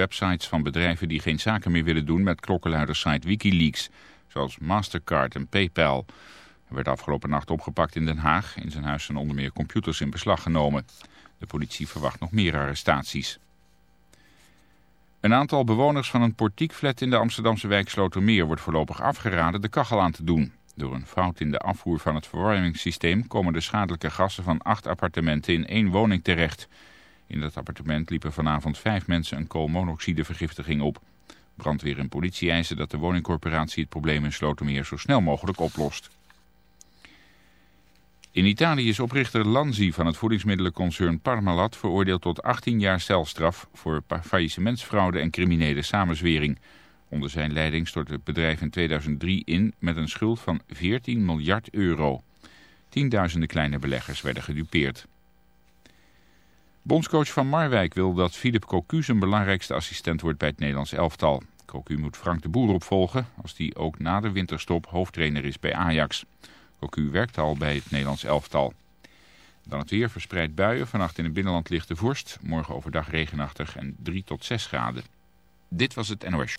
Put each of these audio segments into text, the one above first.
websites van bedrijven die geen zaken meer willen doen met klokkenluidersite Wikileaks, zoals Mastercard en PayPal. Hij werd afgelopen nacht opgepakt in Den Haag. In zijn huis zijn onder meer computers in beslag genomen. De politie verwacht nog meer arrestaties. Een aantal bewoners van een portiekflat in de Amsterdamse wijk Slotermeer wordt voorlopig afgeraden de kachel aan te doen. Door een fout in de afvoer van het verwarmingssysteem komen de schadelijke gassen van acht appartementen in één woning terecht. In dat appartement liepen vanavond vijf mensen een koolmonoxidevergiftiging op. Brandweer en politie eisen dat de woningcorporatie het probleem in Slotermeer zo snel mogelijk oplost. In Italië is oprichter Lanzi van het voedingsmiddelenconcern Parmalat veroordeeld tot 18 jaar celstraf voor faillissementsfraude en criminele samenzwering. Onder zijn leiding stortte het bedrijf in 2003 in met een schuld van 14 miljard euro. Tienduizenden kleine beleggers werden gedupeerd. Bondscoach van Marwijk wil dat Philip Cocu zijn belangrijkste assistent wordt bij het Nederlands elftal. Cocu moet Frank de Boer opvolgen als die ook na de winterstop hoofdtrainer is bij Ajax. Cocu werkt al bij het Nederlands elftal. Dan het weer verspreid buien. Vannacht in het binnenland ligt de vorst. Morgen overdag regenachtig en 3 tot 6 graden. Dit was het NOS.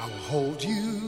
I'll hold you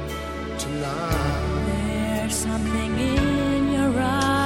There's something in your eyes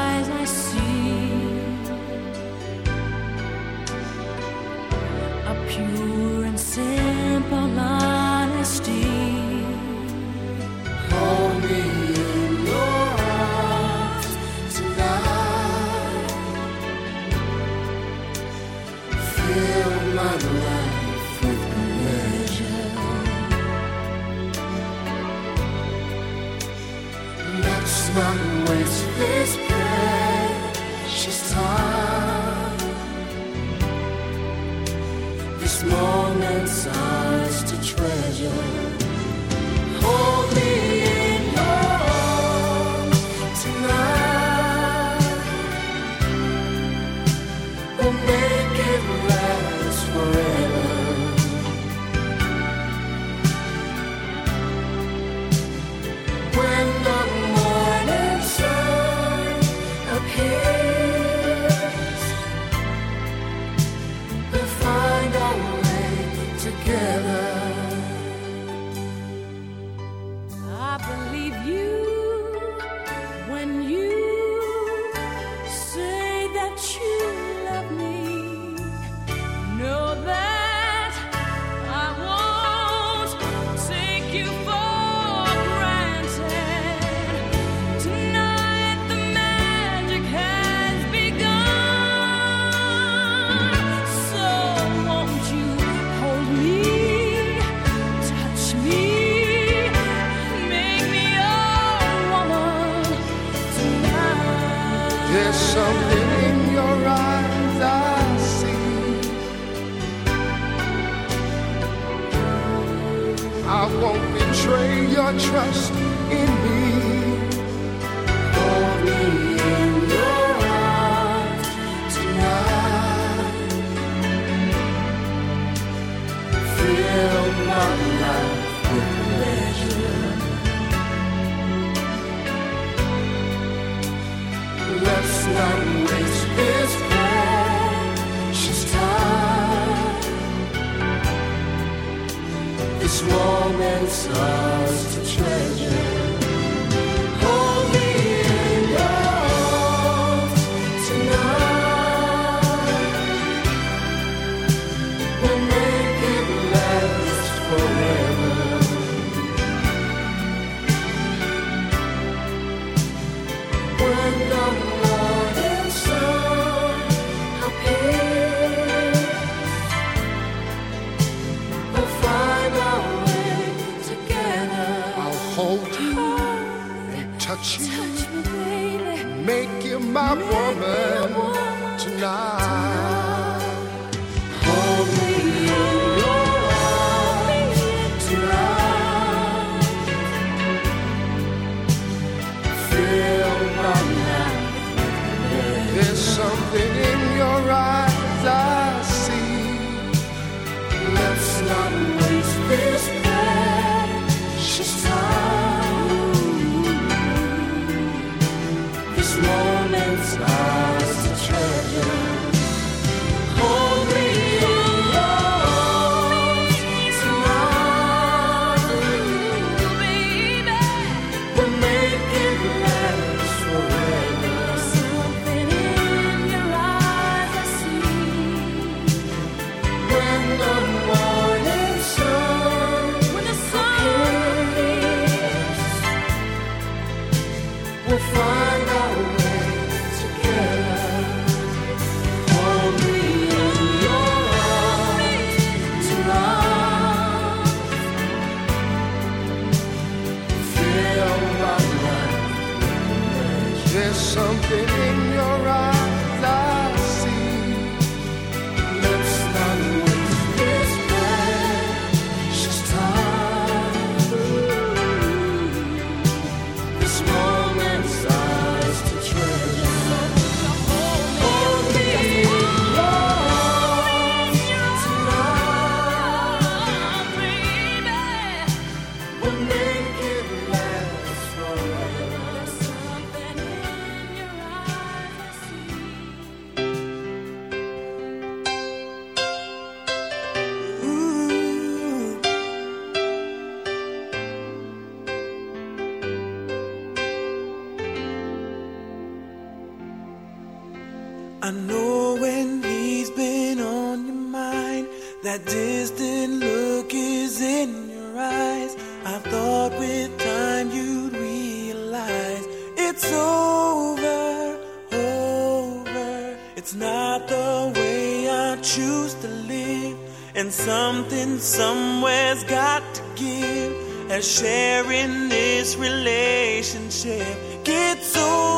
I know when he's been on your mind, that distant look is in your eyes. I thought with time you'd realize it's over, over. It's not the way I choose to live, and something somewhere's got to give. As sharing this relationship gets over.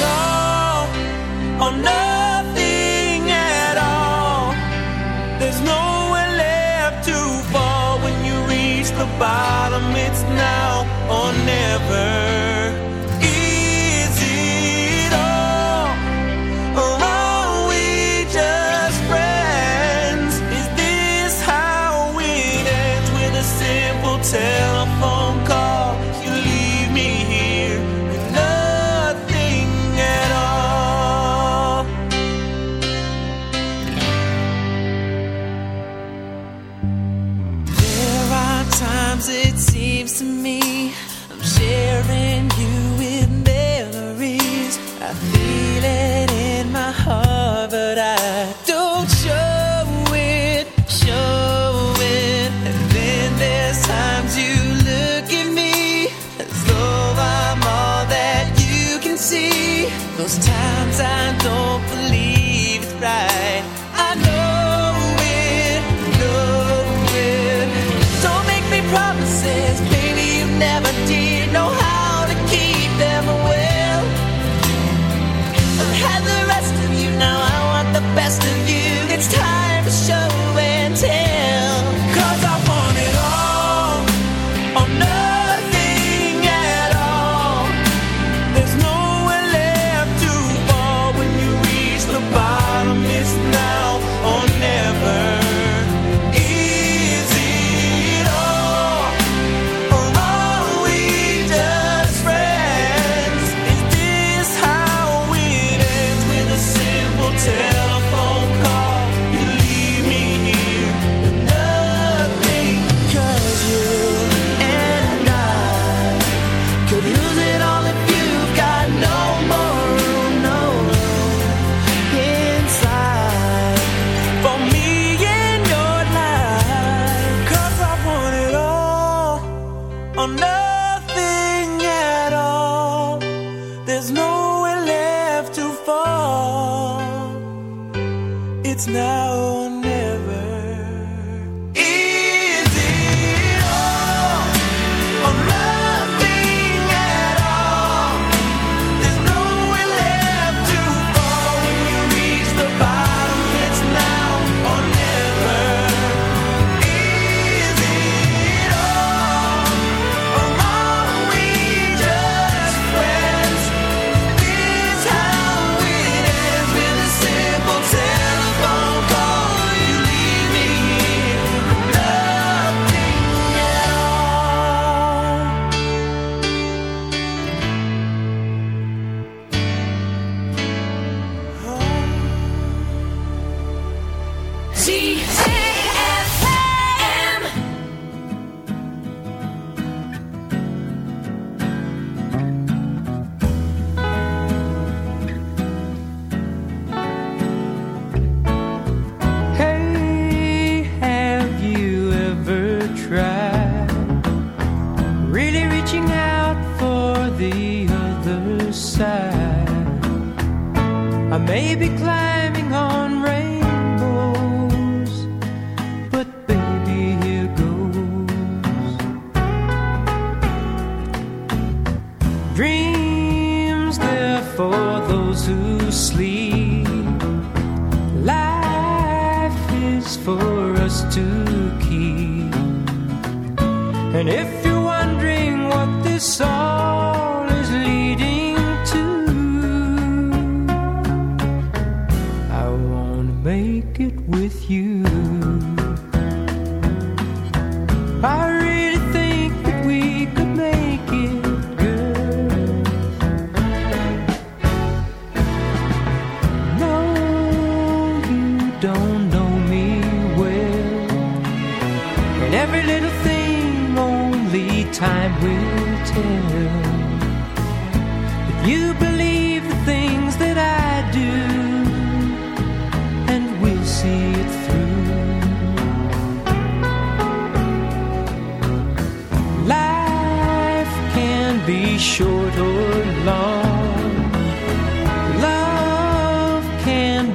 it all or nothing at all. There's nowhere left to fall when you reach the bottom. 站站都不离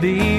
be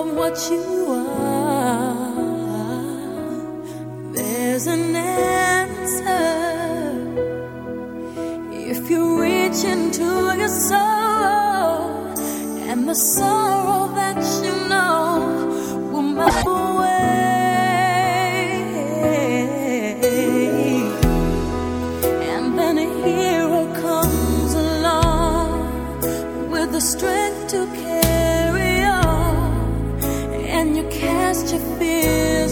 of what you are, there's an answer. If you reach into your soul and the sorrow that you know will melt.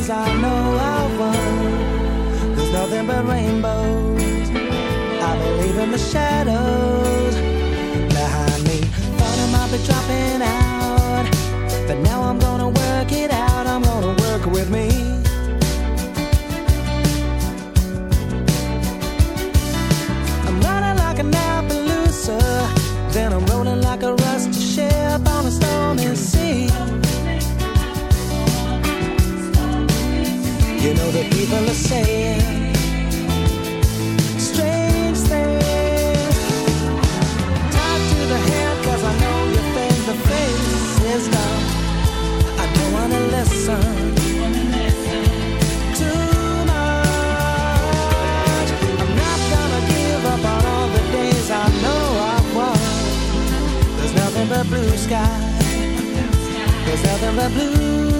'Cause I know I won. There's nothing but rainbows. I believe in the shadows behind me. Thought I might be dropping out, but now I'm gonna work it out. I'm gonna work with me. the people are saying strange things. Tied to the I know the face is. I don't wanna listen. Too much. I'm not gonna give up on all the days I know I've. There's nothing but blue skies. There's nothing but blue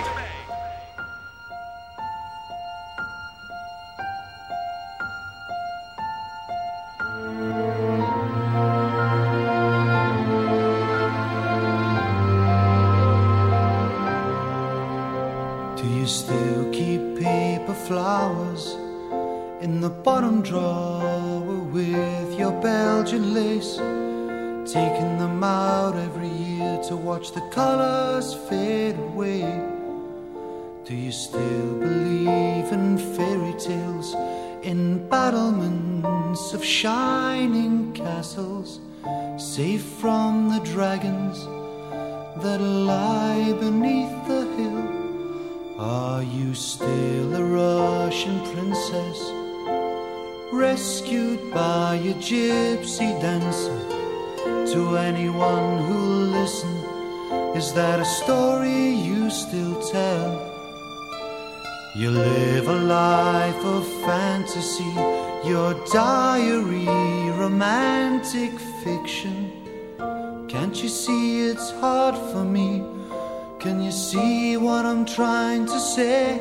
I'm trying to say.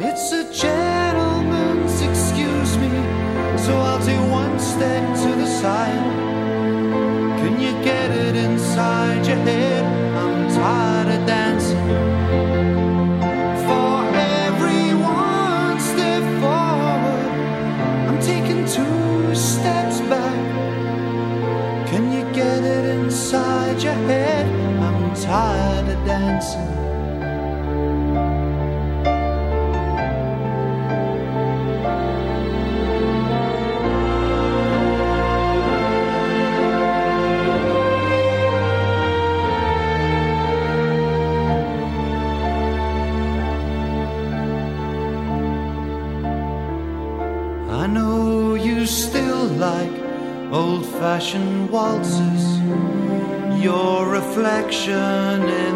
It's a gentleman's excuse me, so I'll take one step to the side. Can you get it inside your head? I'm tired of dancing. For every one step forward, I'm taking two steps back. Can you get it inside your head? I'm tired of dancing. Russian waltzes, your reflection in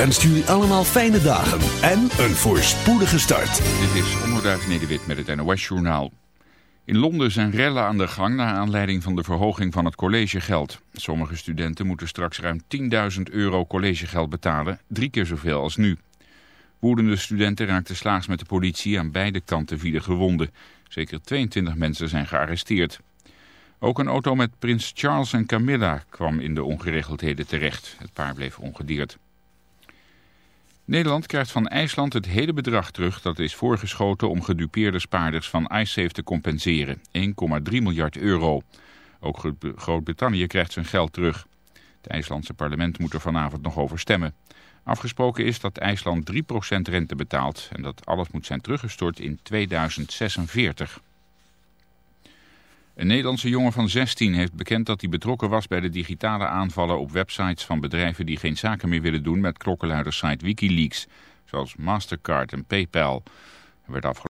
Wenst jullie allemaal fijne dagen en een voorspoedige start. Dit is Onderduif Nederwit met het NOS Journaal. In Londen zijn rellen aan de gang naar aanleiding van de verhoging van het collegegeld. Sommige studenten moeten straks ruim 10.000 euro collegegeld betalen, drie keer zoveel als nu. Woedende studenten raakten slaags met de politie, aan beide kanten vielen gewonden. Zeker 22 mensen zijn gearresteerd. Ook een auto met prins Charles en Camilla kwam in de ongeregeldheden terecht. Het paar bleef ongedeerd. Nederland krijgt van IJsland het hele bedrag terug dat is voorgeschoten om gedupeerde spaarders van iSafe te compenseren. 1,3 miljard euro. Ook Groot- Groot-Brittannië krijgt zijn geld terug. Het IJslandse parlement moet er vanavond nog over stemmen. Afgesproken is dat IJsland 3% rente betaalt en dat alles moet zijn teruggestort in 2046. Een Nederlandse jongen van 16 heeft bekend dat hij betrokken was bij de digitale aanvallen op websites van bedrijven die geen zaken meer willen doen met klokkenluidersite Wikileaks, zoals Mastercard en Paypal. Er werd afgelopen